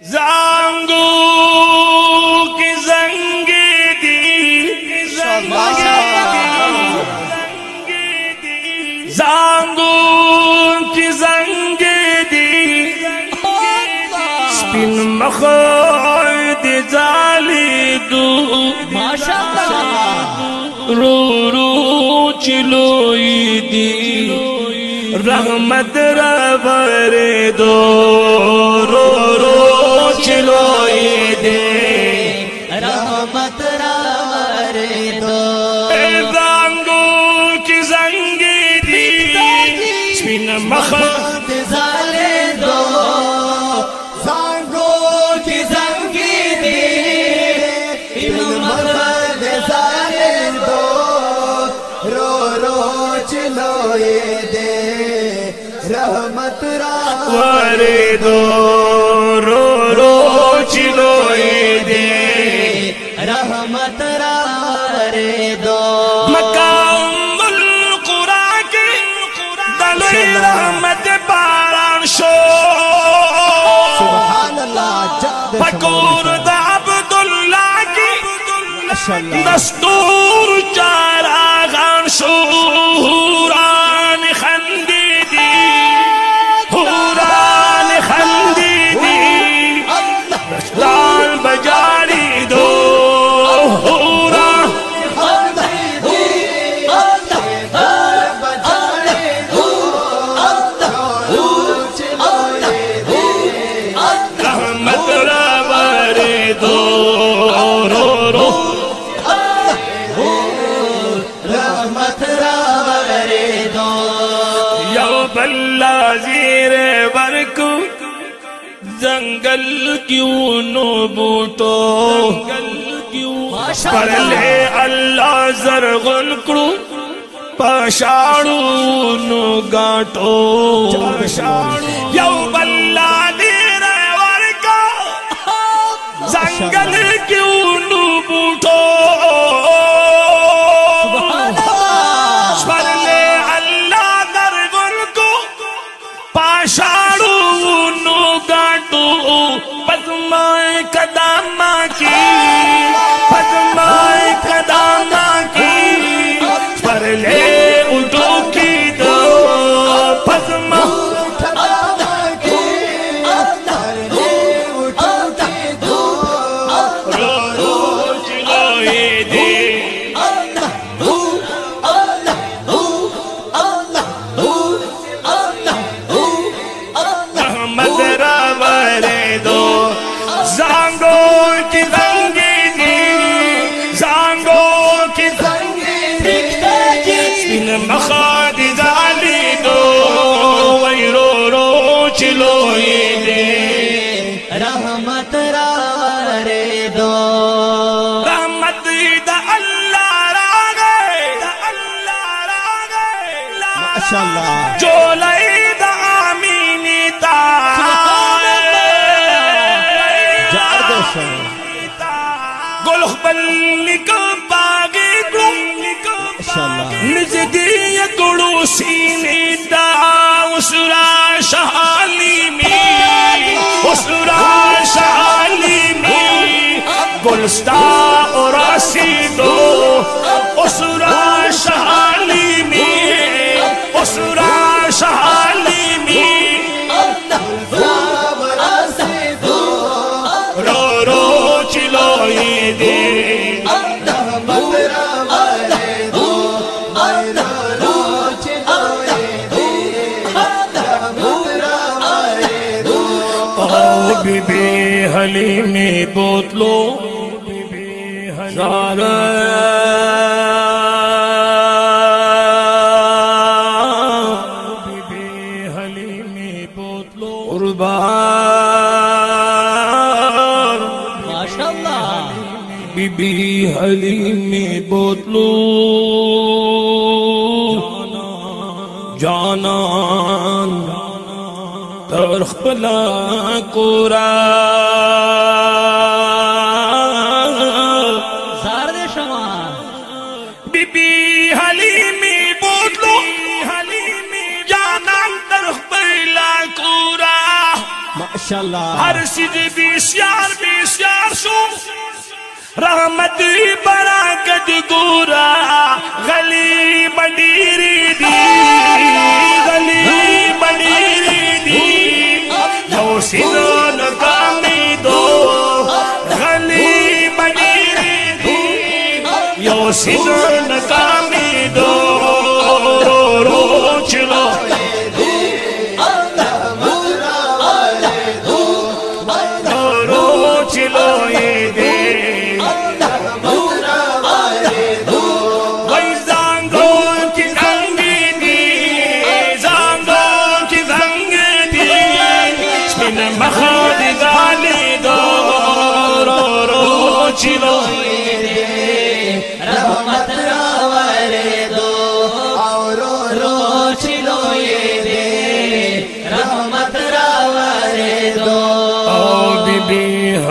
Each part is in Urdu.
زانگو کی زنگ دی زانگو کی زنگ دی۔ سپن سپین مخد زالی دو۔ رو رو چلوئی دی۔ رحمت ربر دو۔ رو رو چلوئی دی رحمت راور دو۔ زانگو کی زنگ دی۔ سپین مخد زالے دو۔ زانگو کی زنگی دی۔ ابن محمد زالے دو۔ رو رو چلوئے دے رحمت راور ور دو رو رو چلوئی دی رحمت راور دو مقام القرآن کی دلوی رحمت باران شو سبحان اللہ جد فکور دا عبداللہ کی ماشاءاللہ دستور زنگل کیوں نو بوٹو پر لے اللہ زرغن کرو پشاڑو نو گاٹو یو بلا زیر برکو زنگل کیوں نو نزدی کڑو سینی دا اسرا شحالی می اسرا شحالی می گلستا چلوئی دی او بی بی حلیمی بوتلو سارا بی حلیمی بوتلو۔ جانان ترخ پلا کورا۔ بی بی حلیمی بوتلو۔ جانان ترخ پلا کورا۔ ماشاءاللہ۔ ہر سج بیسیار بیسیار شو۔ رحمت برکت ګورا غلی بډيري دي غلی بډيري دي نو سينو نګامي دو غلی بډيري دي نو سينو نګامي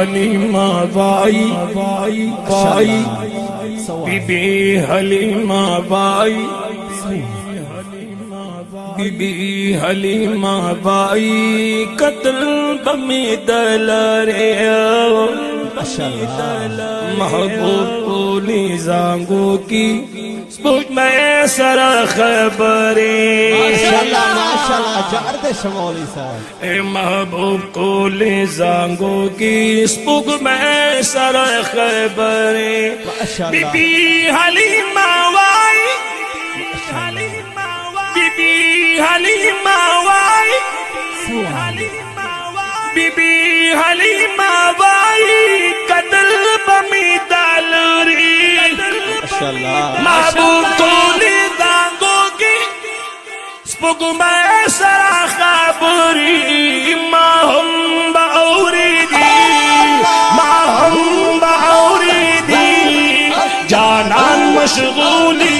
حلیمہ بائی۔ بائی۔ بائی بی بی حلیمہ بائی۔ بی بی حلیمہ بائی۔ قتل بمی دلرے محبوب کولی زانگو کی سپوچ میں سر خبریں۔ ماشاءاللہ ماشاءاللہ جار دے شمولی صاحب۔ اے محبوب کو لے زانگو کی سپوگ میں سر خبریں۔ ماشاءاللہ۔ بی بی حلیمہ وائی۔ بی بی حلیمہ وائی۔ بی بی حلیمہ وائی قتل بمی دالری۔ ماشاءاللہ محبوب کولی دانگو کی سپوگ میں سرا خبری ما ہم باوری دی۔ ما ہم باوری دی۔ جانان مشغولی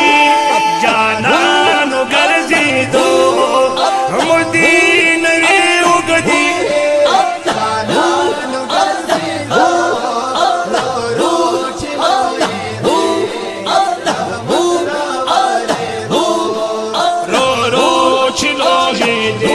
رو